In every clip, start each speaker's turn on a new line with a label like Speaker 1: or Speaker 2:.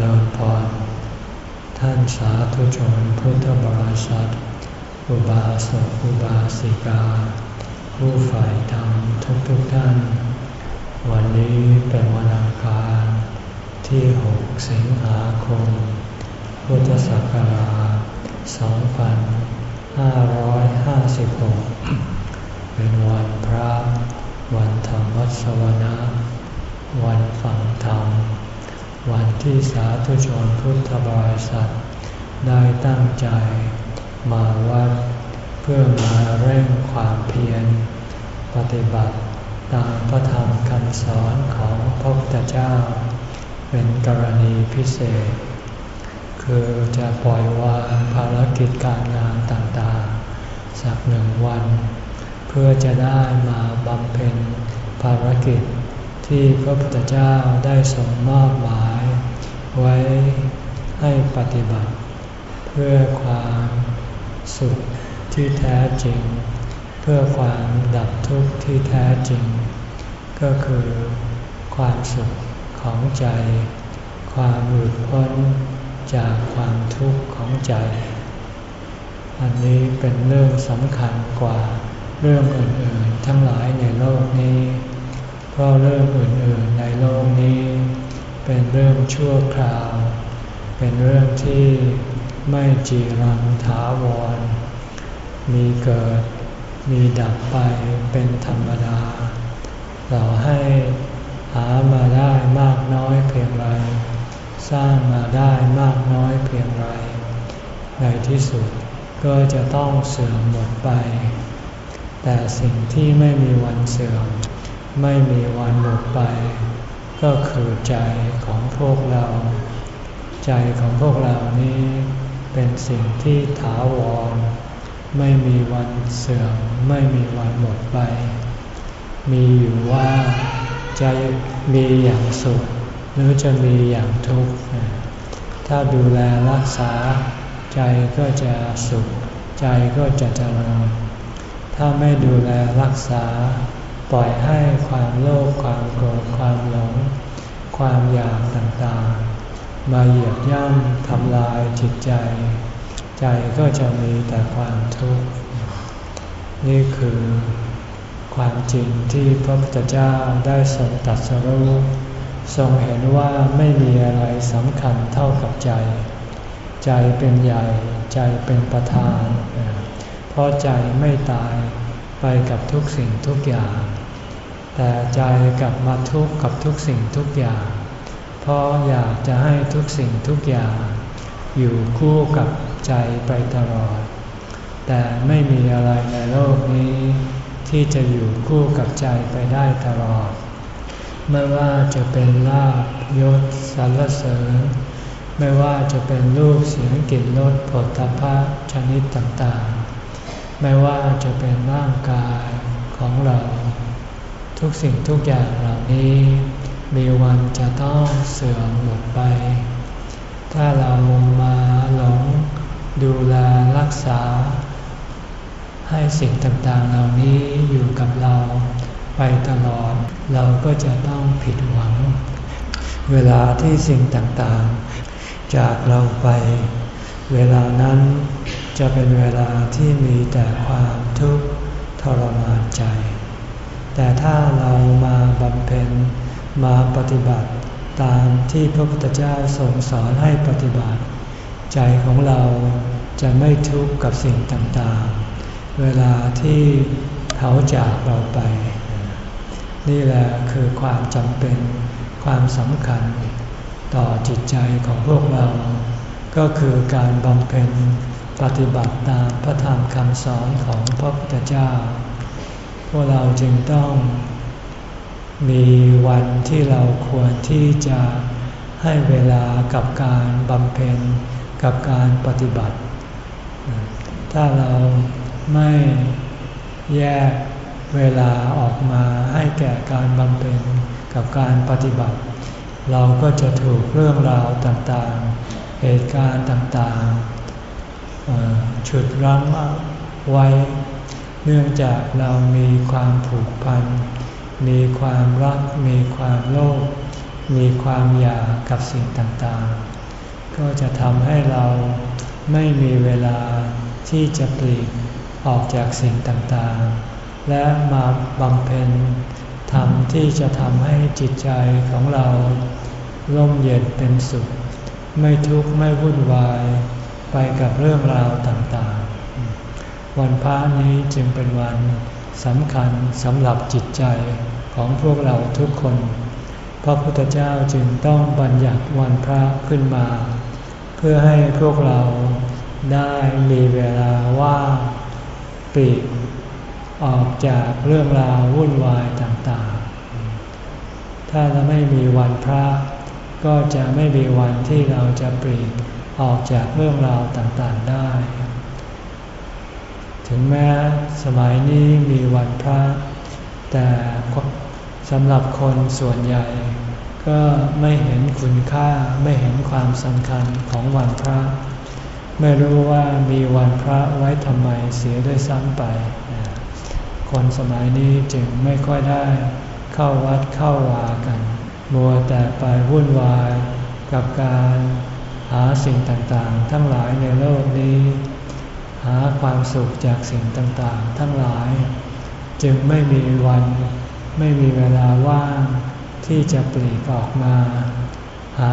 Speaker 1: ริญพร ท่านสาธุชนพุทธบริษัท อุบาสกอุบาสิกา ผู้ฝ่ายธรรมทุกทุกท่าน วันนี้เป็นวันอังคารที่ 6 สิงหาคม พุทธศักราช 2556 เป็นวันพระ วันธรรมวัสวนะ วันฟังธรรม วันที่สาธุชนพุทธบริษัท ได้ตั้งใจ มาวัด เพื่อมาเร่งความเพียร ปฏิบัติตามพระธรรมคำสอนของพระพุทธเจ้า เป็นกรณีพิเศษ คือจะปล่อยวางภารกิจการงานต่างๆ สักหนึ่งวัน เพื่อจะได้มาบำเพ็ญภารกิจที่พระพุทธเจ้าได้ทรงมอบหมาย ไว้ให้ปฏิบัติ เพื่อความสุขที่แท้จริง เพื่อความดับทุกข์ที่แท้จริง ก็คือความสุขของใจ ความหลุดพ้นจากความทุกข์ของใจ อันนี้เป็นเรื่องสำคัญกว่าเรื่องอื่นๆ ทั้งหลายในโลกนี้ เพราะเรื่องอื่นๆในโลกนี้ เป็นเรื่องชั่วคราว เป็นเรื่องที่ไม่จีรังถาวร มีเกิดมีดับไปเป็นธรรมดา เราให้หามาได้มากน้อยเพียงไร สร้างมาได้มากน้อยเพียงไร ในที่สุดก็จะต้องเสื่อมหมดไป แต่สิ่งที่ไม่มีวันเสื่อม ไม่มีวันหมดไป ก็คือใจของพวกเรา ใจของพวกเรานี้เป็นสิ่งที่ถาวร ไม่มีวันเสื่อมไม่มีวันหมดไป มีอยู่ว่าใจมีอย่างสุข หรือจะมีอย่างทุกข์ ถ้าดูแลรักษา ใจก็จะสุข ใจก็จะเจริญถ้าไม่ดูแลรักษา ปล่อยให้ความโลภความโกรธความหลง ความอยากต่างๆ มาเหยียบย่ำทำลายจิตใจ ใจก็จะมีแต่ความทุกข์ นี่คือความจริงที่พระพุทธเจ้าได้ทรงตัดสรู้ทรงเห็นว่าไม่มีอะไรสำคัญเท่ากับใจ ใจเป็นใหญ่ใจเป็นประธาน เพราะใจไม่ตายไปกับทุกสิ่งทุกอย่าง แต่ใจกลับมาทุกข์กับทุกสิ่งทุกอย่าง เพราะอยากจะให้ทุกสิ่งทุกอย่าง อยู่คู่กับใจไปตลอด แต่ไม่มีอะไรในโลกนี้ ที่จะอยู่คู่กับใจไปได้ตลอด ไม่ว่าจะเป็นลาบยศสรรเสริญ ไม่ว่าจะเป็นรูปเสียงกลิ่นรสผลตภะชนิดต่างๆ ไม่ว่าจะเป็นร่างกายของเรา ทุกสิ่งทุกอย่างเหล่านี้ มีวันจะต้องเสื่อมหมดไป ถ้าเรามาหลงดูแลรักษา ให้สิ่งต่างๆเหล่านี้อยู่กับเราไปตลอด เราก็จะต้องผิดหวัง เวลาที่สิ่งต่างๆ จากเราไป เวลานั้นจะเป็นเวลาที่มีแต่ความทุกข์ทรมานใจ แต่ถ้าเรามาบำเพ็ญมาปฏิบัติตามที่พระพุทธเจ้าทรงสอนให้ปฏิบัติ ใจของเราจะไม่ทุกข์กับสิ่งต่างๆ เวลาที่เขาจากเราไป นี่แหละคือความจำเป็นความสำคัญต่อจิตใจของพวกเรา ก็คือการบำเพ็ญปฏิบัติตามพระธรรมคำสอนของพระพุทธเจ้า พวกเราจึงต้องมีวันที่เราควรที่จะให้เวลากับการบำเพ็ญกับการปฏิบัติ ถ้าเราไม่แยกเวลาออกมาให้แก่การบำเพ็ญกับการปฏิบัติ เราก็จะถูกเรื่องราวต่างๆ เหตุการณ์ต่างๆฉุดรั้งไว้ เนื่องจากเรามีความผูกพัน มีความรัก มีความโลภ มีความอยากกับสิ่งต่างๆ ก็จะทำให้เราไม่มีเวลาที่จะปลีกออกจากสิ่งต่างๆ และมาบำเพ็ญธรรมที่จะทำให้จิตใจของเราร่มเย็นเป็นสุข ไม่ทุกข์ไม่วุ่นวายไปกับเรื่องราวต่างๆ วันพระนี้จึงเป็นวันสำคัญสำหรับจิตใจของพวกเราทุกคน พระพุทธเจ้าจึงต้องบัญญัติวันพระขึ้นมา เพื่อให้พวกเราได้มีเวลาว่างปีกออกจากเรื่องราววุ่นวายต่างๆ ถ้าเราไม่มีวันพระ ก็จะไม่มีวันที่เราจะปลีกออกจากเรื่องราวต่างๆได้ ถึงแม้สมัยนี้มีวันพระ แต่สำหรับคนส่วนใหญ่ ก็ไม่เห็นคุณค่าไม่เห็นความสำคัญของวันพระ ไม่รู้ว่ามีวันพระไว้ทำไมเสียด้วยซ้ำไป คนสมัยนี้จึงไม่ค่อยได้เข้าวัดเข้าวากัน มัวแต่ไปวุ่นวายกับการหาสิ่งต่างๆ ทั้งหลายในโลกนี้ ความสุขจากสิ่งต่างๆ ทั้งหลาย จึงไม่มีวันไม่มีเวลาว่างที่จะปลีกออกมา หา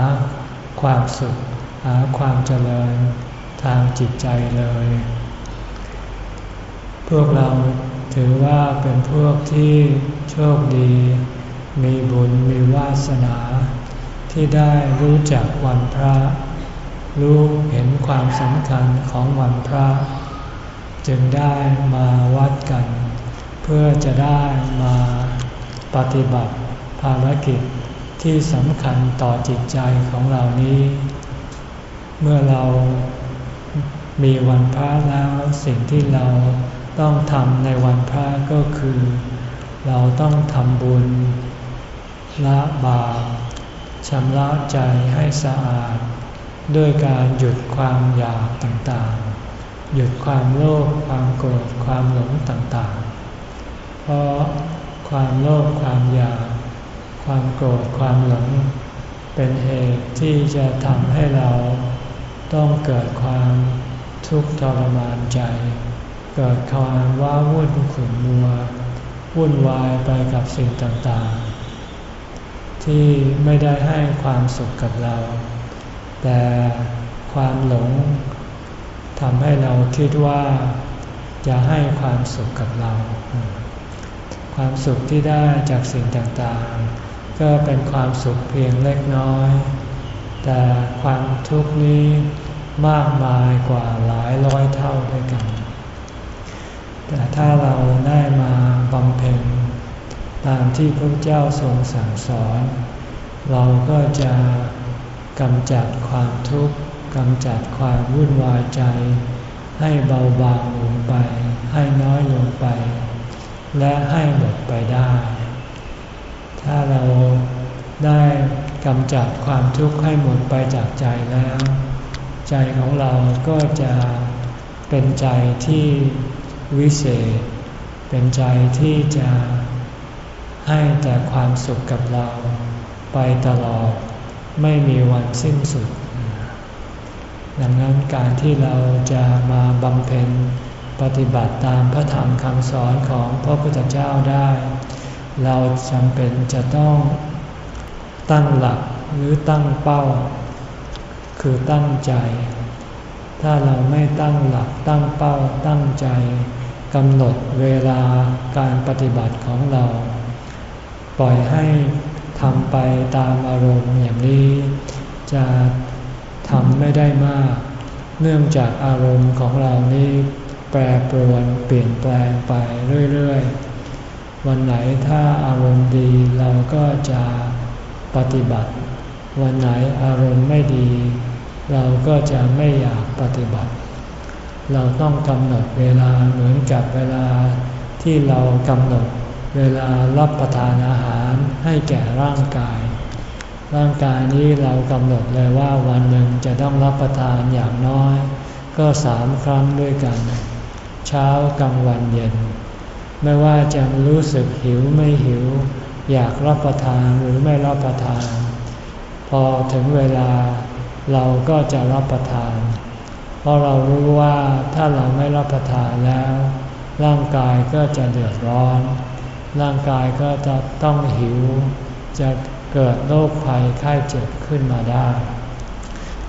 Speaker 1: ความสุข หาความเจริญทางจิตใจเลย พวกเราถือว่าเป็นพวกที่โชคดี มีบุญมีวาสนา ที่ได้รู้จักวันพระ รู้เห็นความสำคัญของวันพระ จึงได้มาวัดกัน เพื่อจะได้มาปฏิบัติภารกิจที่สำคัญต่อจิตใจของเรานี้ เมื่อเรามีวันพระแล้วสิ่งที่เราต้องทำในวันพระก็คือ เราต้องทำบุญละบาปชำระใจให้สะอาด ด้วยการหยุดความอยากต่างๆ หยุดความโลภความโกรธความหลงต่างๆ เพราะความโลภความอยาก ความโกรธความหลง เป็นเหตุที่จะทำให้เราต้องเกิดความทุกข์ทรมานใจ เกิดความว้าวุ่นขุ่นมัว วุ่นวายไปกับสิ่งต่างๆ ที่ไม่ได้ให้ความสุขกับเรา แต่ความหลง ทำให้เราคิดว่าจะให้ความสุขกับเรา ความสุขที่ได้จากสิ่งต่างๆ ก็เป็นความสุขเพียงเล็กน้อย แต่ความทุกข์นี้มากมายกว่าหลายร้อยเท่าด้วยกัน แต่ถ้าเราได้มาบำเพ็ญตามที่พระเจ้าทรงสั่งสอน เราก็จะกำจัดความทุกข์ กำจัดความวุ่นวายใจ ให้เบาบางลงไป ให้น้อยลงไป และให้หมดไปได้ ถ้าเราได้กำจัดความทุกข์ให้หมดไปจากใจแล้ว ใจของเราก็จะเป็นใจที่วิเศษ เป็นใจที่จะให้แต่ความสุขกับเราไปตลอด ไม่มีวันสิ้นสุด ดังนั้นการที่เราจะมาบำเพ็ญปฏิบัติตามพระธรรมคำสอนของพระพุทธเจ้าได้ เราจำเป็นจะต้องตั้งหลักหรือตั้งเป้า คือตั้งใจ ถ้าเราไม่ตั้งหลักตั้งเป้าตั้งใจกำหนดเวลาการปฏิบัติของเรา ปล่อยให้ทำไปตามอารมณ์อย่างนี้จะ ทำไม่ได้มาก เนื่องจากอารมณ์ของเรานี้แปรปรวนเปลี่ยนแปลงไปเรื่อยๆ วันไหนถ้าอารมณ์ดีเราก็จะปฏิบัติ วันไหนอารมณ์ไม่ดี เราก็จะไม่อยากปฏิบัติ เราต้องกำหนดเวลาเหมือนกับเวลาที่เรากำหนดเวลารับประทานอาหารให้แก่ร่างกาย ร่างกายนี้เรากำหนดเลยว่าวันหนึ่งจะต้องรับประทานอย่างน้อย ก็สามครั้งด้วยกัน เช้ากลางวันเย็น ไม่ว่าจะรู้สึกหิวไม่หิว อยากรับประทานหรือไม่รับประทาน พอถึงเวลาเราก็จะรับประทาน เพราะเรารู้ว่าถ้าเราไม่รับประทานแล้ว ร่างกายก็จะเดือดร้อน ร่างกายก็จะต้องหิว จะ เกิดโรคภัยไข้เจ็บขึ้นมาได้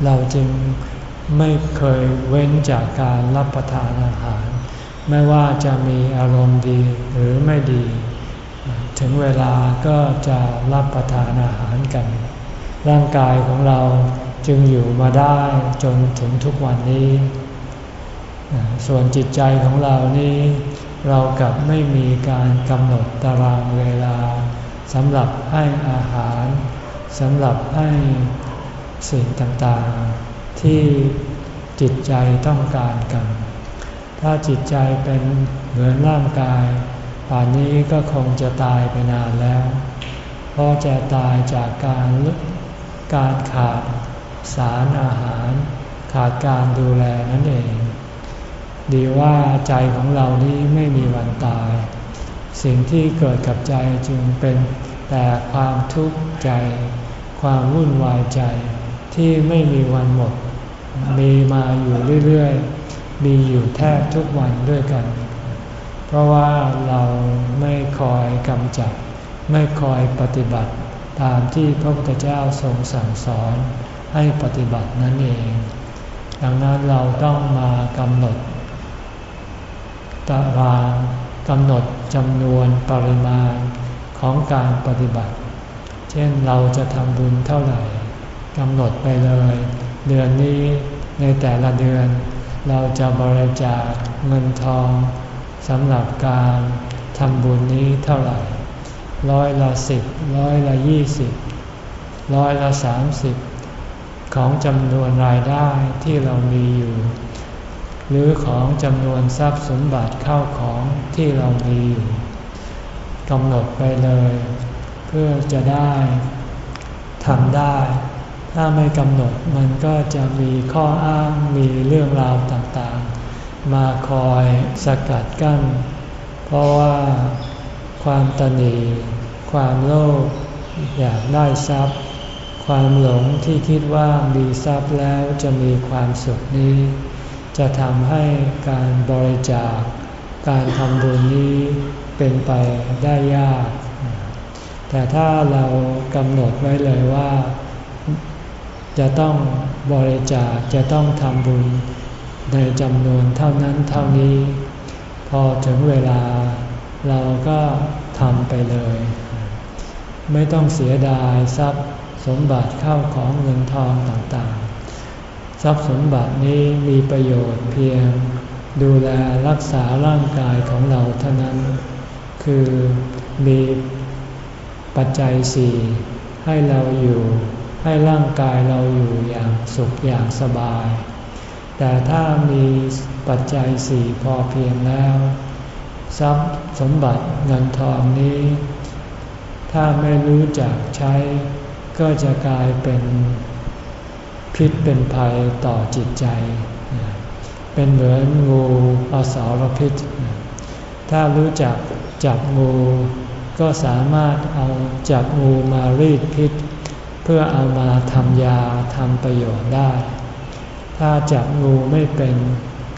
Speaker 1: เราจึงไม่เคยเว้นจากการรับประทานอาหาร ไม่ว่าจะมีอารมณ์ดีหรือไม่ดี ถึงเวลาก็จะรับประทานอาหารกัน ร่างกายของเราจึงอยู่มาได้จนถึงทุกวันนี้ ส่วนจิตใจของเรานี้ เรากับไม่มีการกำหนดตารางเวลา สำหรับให้อาหารสำหรับให้สิ่งต่างๆ ที่จิตใจต้องการกัน ถ้าจิตใจเป็นเหมือนร่างกาย ป่านนี้ก็คงจะตายไปนานแล้ว เพราะจะตายจากการการขาดสารอาหาร ขาดการดูแลนั่นเอง ดีว่าใจของเรานี้ไม่มีวันตาย สิ่งที่เกิดกับใจจึงเป็นแต่ความทุกข์ใจ ความวุ่นวายใจที่ไม่มีวันหมด มีมาอยู่เรื่อยๆ มีอยู่แทบทุกวันด้วยกัน เพราะว่าเราไม่คอยกำจัด ไม่คอยปฏิบัติ ตามที่พระพุทธเจ้าทรงสั่งสอนให้ปฏิบัตินั่นเอง ดังนั้นเราต้องมากำหนดตาราง กำหนดจำนวนปริมาณของการปฏิบัติ เช่นเราจะทำบุญเท่าไหร่กำหนดไปเลย เดือนนี้ในแต่ละเดือน เราจะบริจาคเงินทองสำหรับการทำบุญนี้เท่าไหร่ ร้อยละสิบร้อยละยี่สิบร้อยละสามสิบของจำนวนรายได้ที่เรามีอยู่ หรือของจำนวนทรัพย์สมบัติเข้าของที่เรามีอยู่กำหนดไปเลย เพื่อจะได้ทำได้ ถ้าไม่กำหนดมันก็จะมีข้ออ้างมีเรื่องราวต่างๆ มาคอยสกัดกั้น เพราะว่าความตนีความโลภอยากได้ทรัพย์ ความหลงที่คิดว่ามีทรัพย์แล้วจะมีความสุขนี้ จะทำให้การบริจาค การทำบุญนี้เป็นไปได้ยาก แต่ถ้าเรากำหนดไว้เลยว่า จะต้องบริจาคจะต้องทำบุญในจำนวนเท่านั้นเท่านี้ พอถึงเวลาเราก็ทำไปเลย ไม่ต้องเสียดายทรัพย์สมบัติเข้าของเงินทองต่างๆ ทรัพย์สมบัตินี้มีประโยชน์เพียง ดูแลรักษาร่างกายของเราเท่านั้น คือมีปัจจัยสี่ให้เราอยู่ ให้ร่างกายเราอยู่อย่างสุขอย่างสบาย แต่ถ้ามีปัจจัยสี่พอเพียงแล้ว ทรัพย์สมบัติเงินทองนี้ ถ้าไม่รู้จักใช้ก็จะกลายเป็น พิษเป็นภัยต่อจิตใจ เป็นเหมือนงูอสารพิษ ถ้ารู้จักจับงู ก็สามารถเอาจับงูมารีดพิษ เพื่อเอามาทำยาทำประโยชน์ได้ ถ้าจับงูไม่เป็น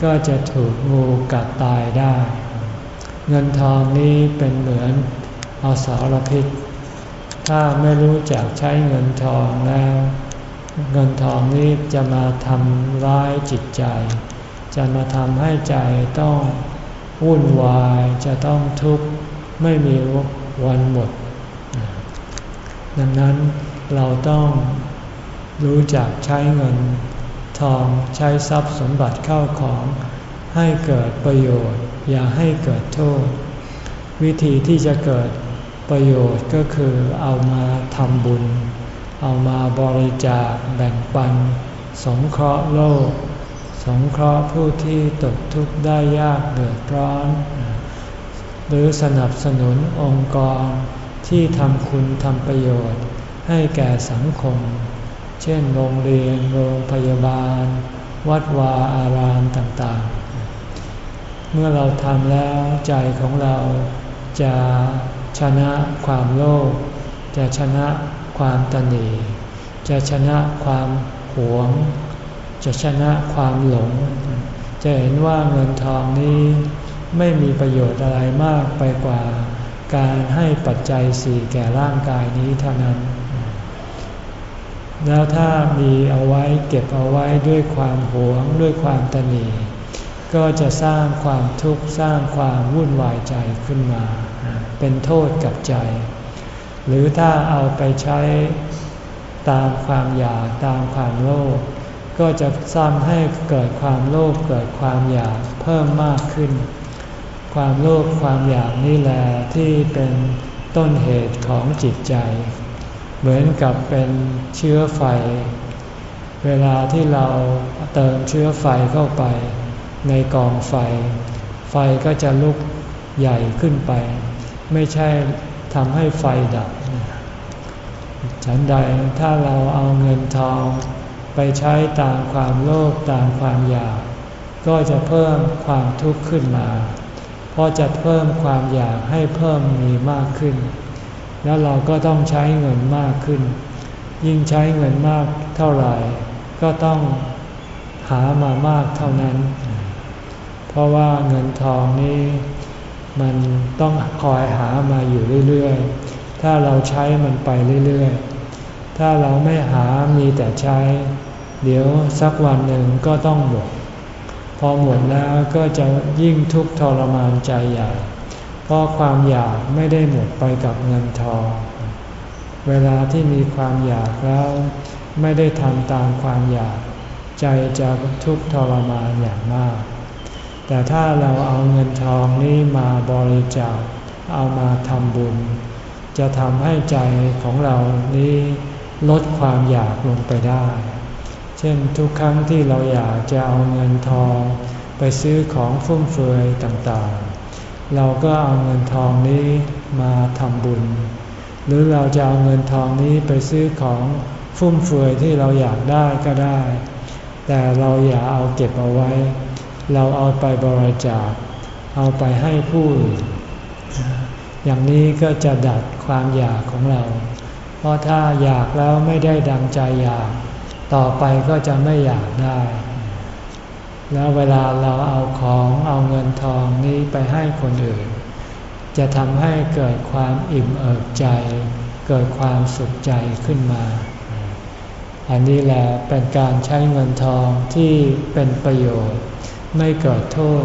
Speaker 1: ก็จะถูกงูกัดตายได้ เงินทองนี้เป็นเหมือนอสารพิษ ถ้าไม่รู้จักใช้เงินทองแล้ว เงินทองนี้จะมาทำร้ายจิตใจ จะมาทำให้ใจต้องวุ่นวายจะต้องทุกข์ไม่มีวันหมด ดังนั้นเราต้องรู้จักใช้เงินทองใช้ทรัพย์สมบัติเข้าของให้เกิดประโยชน์ อย่าให้เกิดโทษ วิธีที่จะเกิดประโยชน์ก็คือเอามาทำบุญ เอามาบริจาคแบ่งปัน สงเคราะห์โลก สงเคราะห์ผู้ที่ตกทุกข์ได้ยากเดือดร้อน หรือสนับสนุนองค์กรที่ทำคุณทำประโยชน์ให้แก่สังคม เช่นโรงเรียน โรงพยาบาล วัดวาอารามต่างๆ เมื่อเราทำแล้วใจของเราจะชนะความโลภจะชนะ ความตนีจะชนะความหวง จะชนะความหลง จะเห็นว่าเงินทองนี้ไม่มีประโยชน์อะไรมากไปกว่า การให้ปัจจัยสี่แก่ร่างกายนี้เท่านั้น แล้วถ้ามีเอาไว้เก็บเอาไว้ด้วยความหวงด้วยความตนีก็จะสร้างความทุกข์สร้างความวุ่นวายใจขึ้นมา เป็นโทษกับใจ หรือถ้าเอาไปใช้ตามความอยากตามความโลภก็จะสร้างให้เกิดความโลภเกิดความอยากเพิ่มมากขึ้น ความโลภความอยากนี่แหละที่เป็นต้นเหตุของจิตใจ เหมือนกับเป็นเชื้อไฟ เวลาที่เราเติมเชื้อไฟเข้าไป ในกองไฟ ไฟก็จะลุกใหญ่ขึ้นไป ไม่ใช่ทำให้ไฟดับ ฉันใดถ้าเราเอาเงินทองไปใช้ตามความโลภตามความอยาก ก็จะเพิ่มความทุกข์ขึ้นมา เพราะจะเพิ่มความอยากให้เพิ่มมีมากขึ้น แล้วเราก็ต้องใช้เงินมากขึ้น ยิ่งใช้เงินมากเท่าไหร่ ก็ต้องหามามากเท่านั้น เพราะว่าเงินทองนี้ มันต้องคอยหามาอยู่เรื่อยๆ ถ้าเราใช้มันไปเรื่อยๆ ถ้าเราไม่หามีแต่ใช้ เดี๋ยวสักวันหนึ่งก็ต้องหมด พอหมดแล้วก็จะยิ่งทุกข์ทรมานใจใหญ่ เพราะความอยากไม่ได้หมดไปกับเงินทอง เวลาที่มีความอยากแล้วไม่ได้ทำตามความอยาก ใจจะทุกข์ทรมานอย่างมาก แต่ถ้าเราเอาเงินทองนี้มาบริจาค เอามาทำบุญ จะทำให้ใจของเรานี้ลดความอยากลงไปได้ เช่นทุกครั้งที่เราอยากจะเอาเงินทอง ไปซื้อของฟุ่มเฟือยต่างๆ เราก็เอาเงินทองนี้มาทำบุญ หรือเราจะเอาเงินทองนี้ไปซื้อของฟุ่มเฟือยที่เราอยากได้ก็ได้ แต่เราอย่าเอาเก็บเอาไว้ เราเอาไปบริจาค เอาไปให้ผู้อื่น อย่างนี้ก็จะดัดความอยากของเรา เพราะถ้าอยากแล้วไม่ได้ดังใจอยาก ต่อไปก็จะไม่อยากได้ แล้วเวลาเราเอาของเอาเงินทองนี้ไปให้คนอื่น จะทำให้เกิดความอิ่มเอิบใจ เกิดความสุขใจขึ้นมา อันนี้แหละเป็นการใช้เงินทองที่เป็นประโยชน์ ไม่เกิดโทษ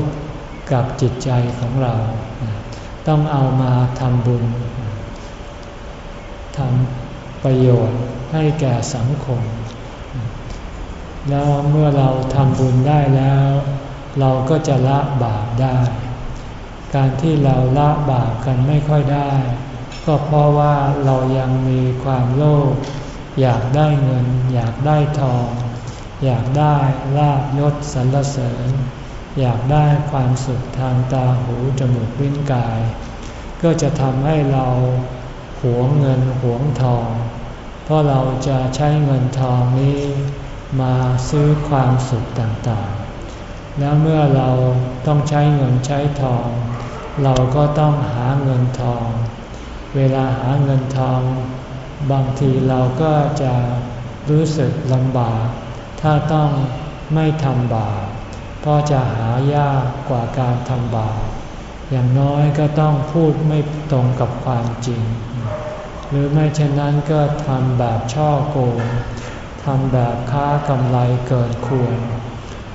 Speaker 1: กับจิตใจของเรา ต้องเอามาทำบุญทำประโยชน์ให้แก่สังคม แล้วเมื่อเราทำบุญได้แล้ว เราก็จะละบาปได้ การที่เราละบาปกันไม่ค่อยได้ ก็เพราะว่าเรายังมีความโลภอยากได้เงิน อยากได้ทอง อยากได้ลาบยศสรรเสริญ อยากได้ความสุขทางตาหูจมูกลิ้นกาย ก็จะทำให้เราหวงเงินหวงทอง เพราะเราจะใช้เงินทองนี้มาซื้อความสุขต่างๆ แล้วเมื่อเราต้องใช้เงินใช้ทอง เราก็ต้องหาเงินทอง เวลาหาเงินทอง บางทีเราก็จะรู้สึกลำบาก ถ้าต้องไม่ทำบาป เพราะจะหายากกว่าการทำบาปอย่างน้อยก็ต้องพูดไม่ตรงกับความจริง หรือไม่เช่นนั้นก็ทำแบบช่อโกงทำแบบค้ากำไรเกินควร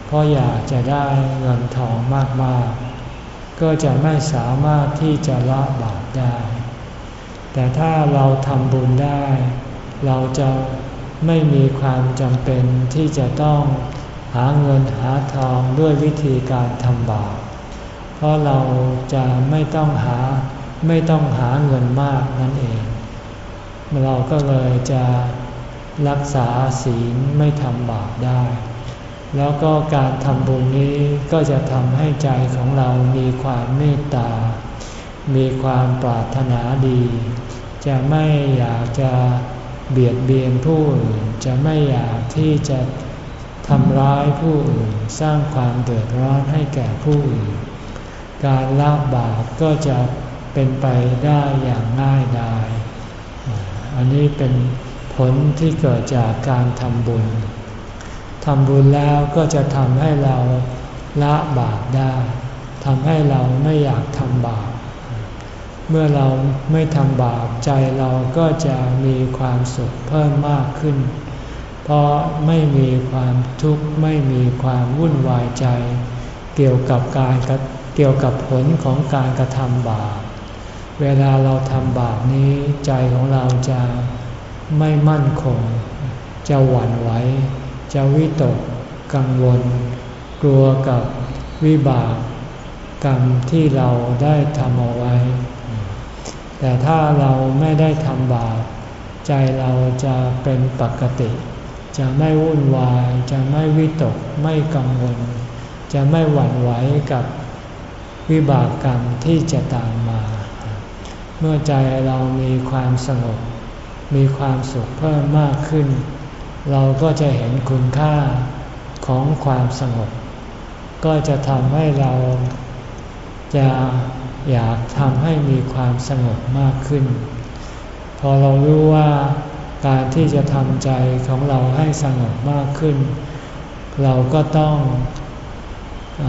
Speaker 1: เพราะอยากจะได้เงินทองมากๆ ก็จะไม่สามารถที่จะละบาปได้ แต่ถ้าเราทำบุญได้ เราจะไม่มีความจำเป็นที่จะต้องาเงินหาทองด้วยวิธีการทำบาป เพราะเราจะไม่ต้องหาไม่ต้องหาเงินมากนั่นเอง เราก็เลยจะรักษาศีลไม่ทำบาปได้ แล้วก็การทำบุญนี้ก็จะทำให้ใจของเรามีความเมตตา มีความปรารถนาดี จะไม่อยากจะเบียดเบียนผู้อื่นจะไม่อยากที่จะ ทำร้ายผู้อื่นสร้างความเดือดร้อนให้แก่ผู้อื่น การละบาปก็จะเป็นไปได้อย่างง่ายดาย อันนี้เป็นผลที่เกิดจากการทำบุญ ทำบุญแล้วก็จะทำให้เราละบาปได้ทำให้เราไม่อยากทำบาป เมื่อเราไม่ทำบาปใจเราก็จะมีความสุขเพิ่มมากขึ้น เพราะไม่มีความทุกข์ไม่มีความวุ่นวายใจ เกี่ยวกับการเกี่ยวกับผลของการกระทำบาป เวลาเราทำบาปนี้ใจของเราจะไม่มั่นคง จะหวั่นไหว จะวิตก กังวล กลัวกับวิบากกรรมที่เราได้ทำเอาไว้ แต่ถ้าเราไม่ได้ทำบาป ใจเราจะเป็นปกติ จะไม่วุ่นวาย จะไม่วิตกไม่กังวล จะไม่หวั่นไหวกับวิบากกรรมที่จะตามมา เมื่อใจเรามีความสงบ มีความสุขเพิ่มมากขึ้น เราก็จะเห็นคุณค่าของความสงบ ก็จะทำให้เราจะอยากทำให้มีความสงบมากขึ้น พอเรารู้ว่า การที่จะทำใจของเราให้สงบมากขึ้น เราก็ต้องอ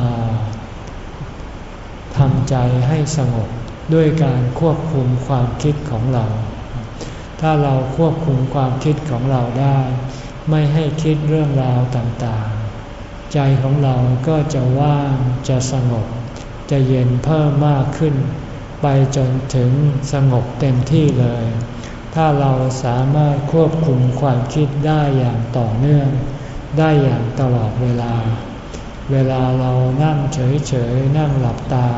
Speaker 1: ทำใจให้สงบด้วยการควบคุมความคิดของเรา ถ้าเราควบคุมความคิดของเราได้ ไม่ให้คิดเรื่องราวต่างๆ ใจของเราก็จะว่างจะสงบ จะเย็นเพิ่มมากขึ้น ไปจนถึงสงบเต็มที่เลย ถ้าเราสามารถควบคุมความคิดได้อย่างต่อเนื่อง ได้อย่างตลอดเวลา เวลาเรานั่งเฉยๆนั่งหลับตา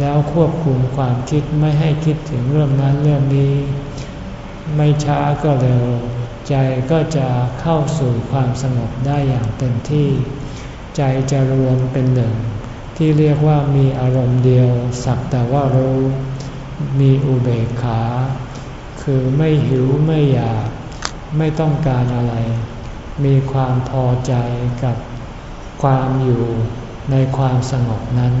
Speaker 1: แล้วควบคุมความคิดไม่ให้คิดถึงเรื่องนั้นเรื่องนี้ ไม่ช้าก็เร็ว ใจก็จะเข้าสู่ความสงบได้อย่างเต็มที่ ใจจะรวมเป็นหนึ่ง ที่เรียกว่ามีอารมณ์เดียวสักแต่ว่ารู้ มีอุเบกขา คือไม่หิวไม่อยาก ไม่ต้องการอะไร มีความพอใจกับความอยู่ในความสงบนั้น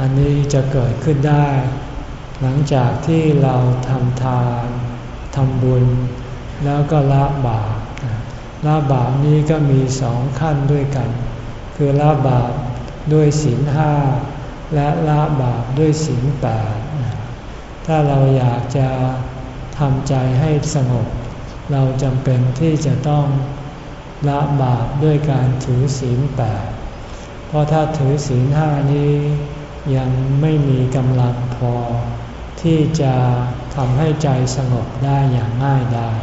Speaker 1: อันนี้จะเกิดขึ้นได้ หลังจากที่เราทำทานทำบุญ แล้วก็ละบาปละบาปนี้ก็มีสองขั้นด้วยกัน คือละบาปด้วยศีลห้าและละบาปด้วยศีลแปด ถ้าเราอยากจะทำใจให้สงบ เราจำเป็นที่จะต้องละบาปด้วยการถือศีลแปดเพราะถ้าถือศีลห้านี้ยังไม่มีกำลังพอ ที่จะทำให้ใจสงบได้อย่างง่ายดาย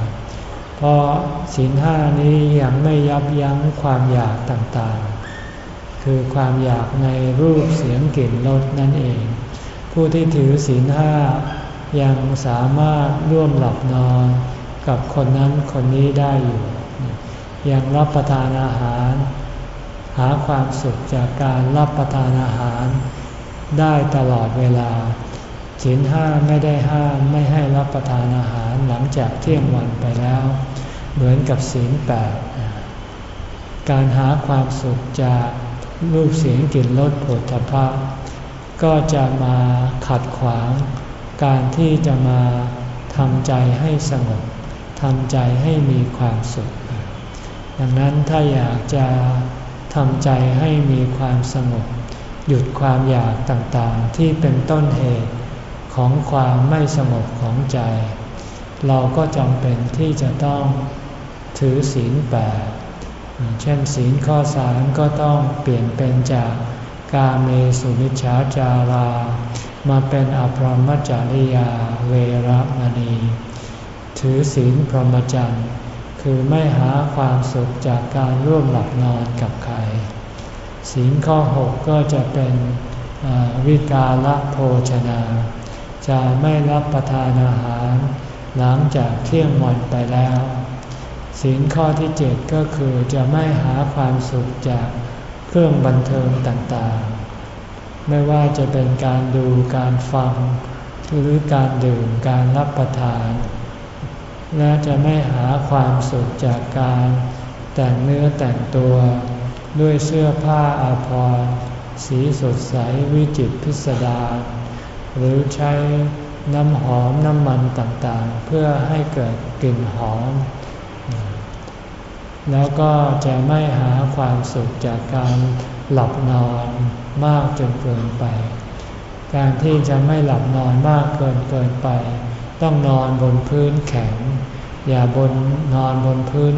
Speaker 1: เพราะศีลห้านี้ยังไม่ยับยั้งความอยากต่างๆ คือความอยากในรูปเสียงกลิ่นรสนั่นเอง ผู้ที่ถือศีลห้ายังสามารถร่วมหลับนอนกับคนนั้นคนนี้ได้อยู่ ยังรับประทานอาหาร หาความสุขจากการรับประทานอาหาร ได้ตลอดเวลาศีลห้าไม่ได้ห้ามไม่ให้รับประทานอาหารหลังจากเที่ยงวันไปแล้ว เหมือนกับศีลแปดการหาความสุขจากรูปเสียงกลิ่นรสผลทพะ ก็จะมาขัดขวางการที่จะมาทำใจให้สงบทำใจให้มีความสุข ดังนั้นถ้าอยากจะทำใจให้มีความสงบ หยุดความอยากต่างๆ ที่เป็นต้นเหตุของความไม่สงบของใจ เราก็จำเป็นที่จะต้องถือศีลแปดเช่นศีลข้อสามก็ต้องเปลี่ยนเป็นจาก กาเมสุมิชฌาจารา มาเป็นอภรมจริยาเวรมณี ถือศีลพรหมจรรย์ คือไม่หาความสุขจากการร่วมหลับนอนกับใคร ศีลข้อหกก็จะเป็นวิกาลโภชนา จะไม่รับประทานอาหาร หลังจากเที่ยงวันไปแล้ว ศีลข้อที่เจ็ดก็คือจะไม่หาความสุขจาก เครื่องบันเทิงต่างๆ ไม่ว่าจะเป็นการดูการฟัง หรือการดื่มการรับประทาน และจะไม่หาความสุขจากการแต่งเนื้อแต่งตัวด้วยเสื้อผ้าอาภรณ์สีสดใสวิจิตพิสดารหรือใช้น้ำหอมน้ำมันต่างๆ เพื่อให้เกิดกลิ่นหอม แล้วก็จะไม่หาความสุขจากการหลับนอนมากจนเกินไป การที่จะไม่หลับนอนมากเกินเกินไป ต้องนอนบนพื้นแข็ง อย่าบนนอนบนพื้น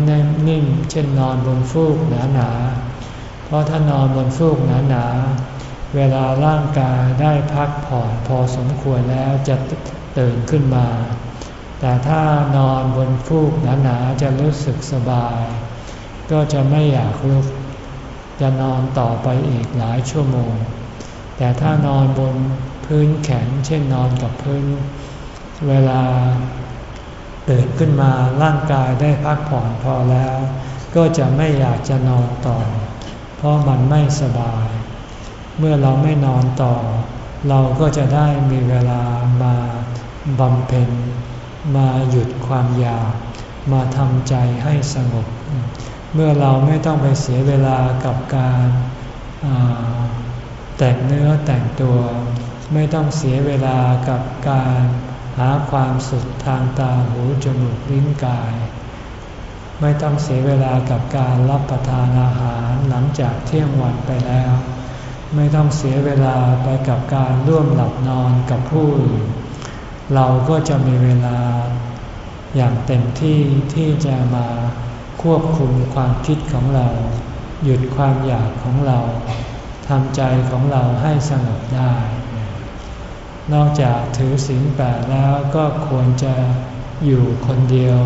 Speaker 1: นิ่มเช่นนอนบนฟูกหนาๆเพราะถ้านอนบนฟูกหนาๆเวลาร่างกายได้พักผ่อนพอสมควรแล้วจะตื่นขึ้นมา แต่ถ้านอนบนฟูกหนาๆจะรู้สึกสบาย ก็จะไม่อยากลุก จะนอนต่อไปอีกหลายชั่วโมง แต่ถ้านอนบนพื้นแข็ง เช่นนอนกับพื้น เวลาตื่นขึ้นมาร่างกายได้พักผ่อนพอแล้ว ก็จะไม่อยากจะนอนต่อ เพราะมันไม่สบาย เมื่อเราไม่นอนต่อ เราก็จะได้มีเวลามาบำเพ็ญมาหยุดความอยาก มาทำใจให้สงบ เมื่อเราไม่ต้องไปเสียเวลากับการแต่งเนื้อแต่งตัว ไม่ต้องเสียเวลากับการหาความสุขทางตาหูจมูกลิ้นกาย ไม่ต้องเสียเวลากับการรับประทานอาหารหลังจากเที่ยงวันไปแล้ว ไม่ต้องเสียเวลาไปกับการร่วมหลับนอนกับผู้อื่นเราก็จะมีเวลาอย่างเต็มที่ที่จะมา ควบคุมความคิดของเรา หยุดความอยากของเราทำใจของเราให้สงบได้ นอกจากถือศีลแปดแล้วก็ควรจะอยู่คนเดียว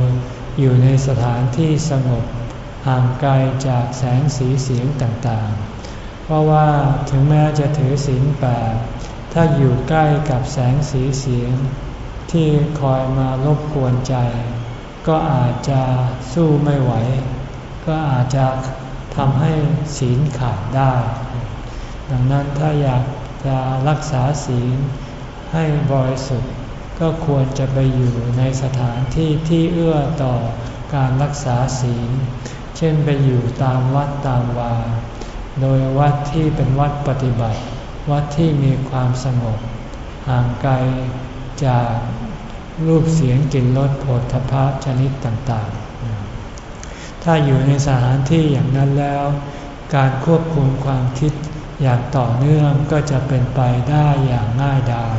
Speaker 1: อยู่ในสถานที่สงบห่างไกลจากแสงสีเสียงต่างๆ เพราะว่าถึงแม้จะถือศีลแปดถ้าอยู่ใกล้กับแสงสีเสียง ที่คอยมารบกวนใจ ก็อาจจะสู้ไม่ไหว ก็อาจจะทำให้ศีลขาดได้ ดังนั้นถ้าอยากจะรักษาศีลให้บริสุทธิ์ก็ควรจะไปอยู่ในสถานที่ที่เอื้อต่อการรักษาศีล เช่นไปอยู่ตามวัดตามวา โดยวัดที่เป็นวัดปฏิบัติ วัดที่มีความสงบห่างไกลจาก รูปเสียงกลิ่นรสโผฏฐพะชนิดต่างๆ ถ้าอยู่ในสถานที่อย่างนั้นแล้ว การควบคุมความคิดอย่างต่อเนื่องก็จะเป็นไปได้อย่างง่ายดาย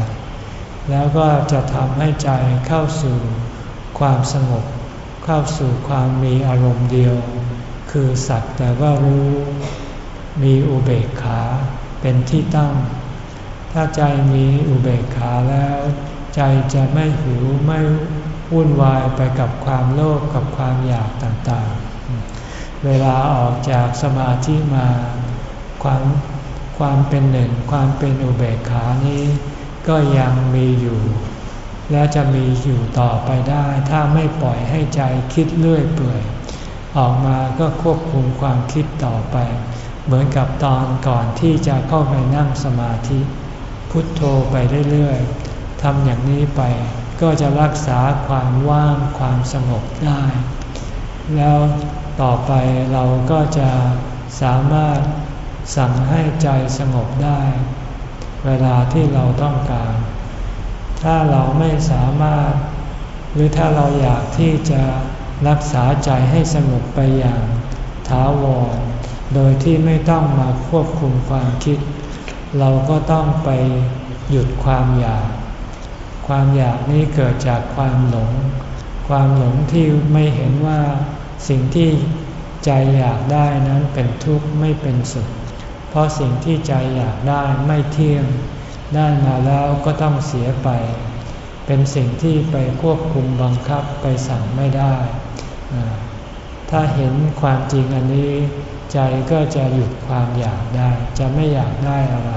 Speaker 1: แล้วก็จะทำให้ใจเข้าสู่ความสงบ เข้าสู่ความมีอารมณ์เดียว คือสักแต่ว่ารู้ มีอุเบกขาเป็นที่ตั้ง ถ้าใจมีอุเบกขาแล้ว ใจจะไม่หิวไม่วุ่นวายไปกับความโลภกับความอยากต่างๆ เวลาออกจากสมาธิมาความความเป็นหนึ่งความเป็นอุเบกขานี้ ก็ยังมีอยู่ และจะมีอยู่ต่อไปได้ ถ้าไม่ปล่อยให้ใจคิดเลื่อยเปื่อย ออกมาก็ควบคุมความคิดต่อไป เหมือนกับตอนก่อนที่จะเข้าไปนั่งสมาธิ พุทโธไปเรื่อย ทำอย่างนี้ไปก็จะรักษาความว่างความสงบได้ แล้วต่อไปเราก็จะสามารถสั่งให้ใจสงบได้ เวลาที่เราต้องการ ถ้าเราไม่สามารถ หรือถ้าเราอยากที่จะรักษาใจให้สงบไปอย่างถาวร โดยที่ไม่ต้องมาควบคุมความคิด เราก็ต้องไปหยุดความอยาก ความอยากนี้เกิดจากความหลง ความหลงที่ไม่เห็นว่าสิ่งที่ใจอยากได้นั้นเป็นทุกข์ไม่เป็นสุข เพราะสิ่งที่ใจอยากได้ไม่เที่ยง ได้มาแล้วก็ต้องเสียไป เป็นสิ่งที่ไปควบคุมบังคับไปสั่งไม่ได้ ถ้าเห็นความจริงอันนี้ ใจก็จะหยุดความอยากได้ จะไม่อยากได้อะไร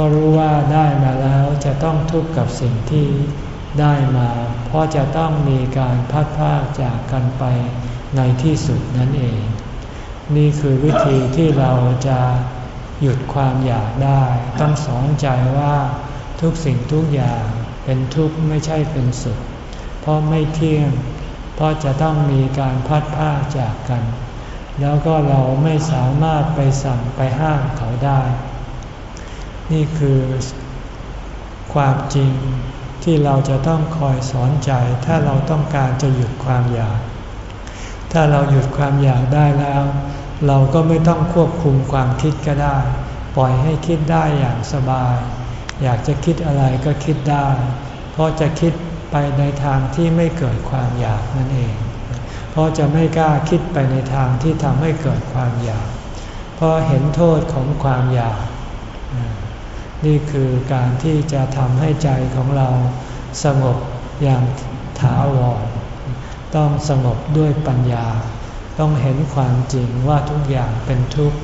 Speaker 1: ก็รู้ว่าได้มาแล้วจะต้องทุกข์กับสิ่งที่ได้มา เพราะจะต้องมีการพัดพาจากกันไปในที่สุดนั่นเอง นี่คือวิธีที่เราจะหยุดความอยากได้ ต้องสอนใจว่าทุกสิ่งทุกอย่างเป็นทุกข์ไม่ใช่เป็นสุข เพราะไม่เที่ยง เพราะจะต้องมีการพัดพาจากกัน แล้วก็เราไม่สามารถไปสั่งไปห้ามเขาได้ นี่คือความจริงที่เราจะต้องคอยสอนใจ ถ้าเราต้องการจะหยุดความอยาก ถ้าเราหยุดความอยากได้แล้ว เราก็ไม่ต้องควบคุมความคิดก็ได้ ปล่อยให้คิดได้อย่างสบาย อยากจะคิดอะไรก็คิดได้ เพราะจะคิดไปในทางที่ไม่เกิดความอยากนั่นเอง เพราะจะไม่กล้าคิดไปในทางที่ทำให้เกิดความอยาก เพราะเห็นโทษของความอยาก นี่คือการที่จะทำให้ใจของเราสงบอย่างถาวร ต้องสงบด้วยปัญญา ต้องเห็นความจริงว่าทุกอย่างเป็นทุกข์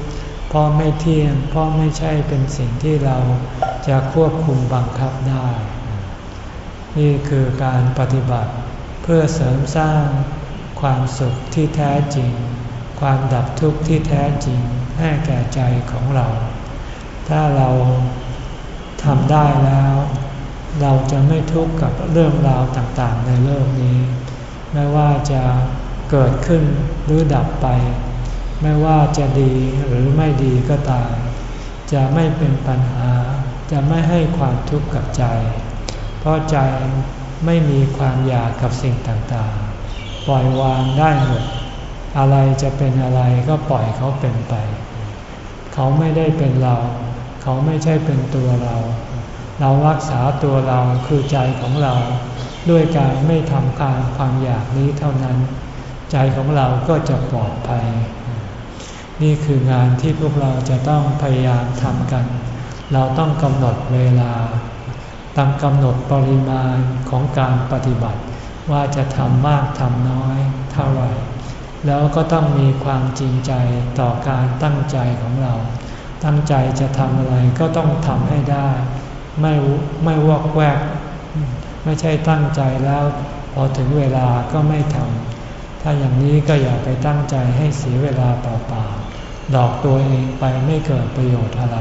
Speaker 1: เพราะไม่เที่ยง เพราะไม่ใช่เป็นสิ่งที่เราจะควบคุมบังคับได้ นี่คือการปฏิบัติเพื่อเสริมสร้างความสุขที่แท้จริง ความดับทุกข์ที่แท้จริงให้แก่ใจของเรา ถ้าเรา ทำได้แล้ว เราจะไม่ทุกข์กับเรื่องราวต่างๆ ในโลกนี้ ไม่ว่าจะเกิดขึ้นหรือดับไป ไม่ว่าจะดีหรือไม่ดีก็ตาม จะไม่เป็นปัญหา จะไม่ให้ความทุกข์กับใจ เพราะใจไม่มีความอยากกับสิ่งต่างๆ ปล่อยวางได้หมด อะไรจะเป็นอะไรก็ปล่อยเขาเป็นไป เขาไม่ได้เป็นเรา เขาไม่ใช่เป็นตัวเรา เรารักษาตัวเราคือใจของเราด้วยการไม่ทำการความอยากนี้เท่านั้น ใจของเราก็จะปลอดภัย นี่คืองานที่พวกเราจะต้องพยายามทำกัน เราต้องกำหนดเวลาตามกำหนดปริมาณของการปฏิบัติ ว่าจะทำมากทำน้อยเท่าไหร่ แล้วก็ต้องมีความจริงใจต่อการตั้งใจของเรา ตั้งใจจะทำอะไรก็ต้องทำให้ได้ ไม่ไม่วอกแวก ไม่ใช่ตั้งใจแล้ว พอถึงเวลาก็ไม่ทำถ้าอย่างนี้ก็อย่าไปตั้งใจให้เสียเวลาเปล่าๆดอกตัวเองไปไม่เกิดประโยชน์อะไร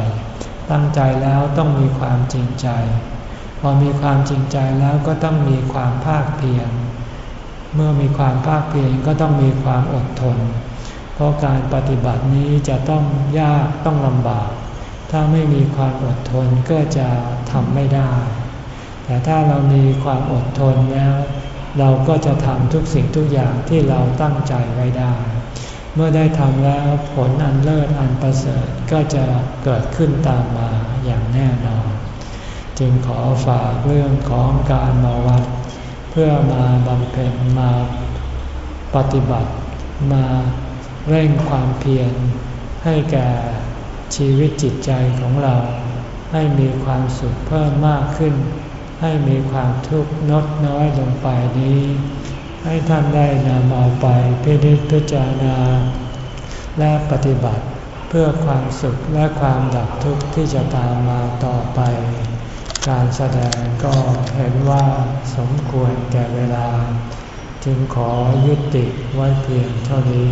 Speaker 1: ตั้งใจแล้วต้องมีความจริงใจ พอมีความจริงใจแล้วก็ต้องมีความภาคเพียรเมื่อมีความภาคเพียรก็ต้องมีความอดทน เพราะการปฏิบัตินี้จะต้องยากต้องลำบาก ถ้าไม่มีความอดทนก็จะทำไม่ได้ แต่ถ้าเรามีความอดทนแล้ว เราก็จะทำทุกสิ่งทุกอย่างที่เราตั้งใจไว้ได้ เมื่อได้ทำแล้วผลอันเลิศอันประเสริฐก็จะเกิดขึ้นตามมาอย่างแน่นอน จึงขอฝากเรื่องของการมาวัด เพื่อมาบำเพ็ญมาปฏิบัติมา เร่งความเพียรให้แก่ชีวิตจิตใจของเรา ให้มีความสุขเพิ่มมากขึ้น ให้มีความทุกข์ลดน้อยลงไปนี้ ให้ท่านได้นำเอาไปพิจิตรจารณา และปฏิบัติเพื่อความสุขและความดับทุกข์ที่จะตามมาต่อไป การแสดงก็เห็นว่าสมควรแก่เวลา จึงขอยุติไว้เพียงเท่านี้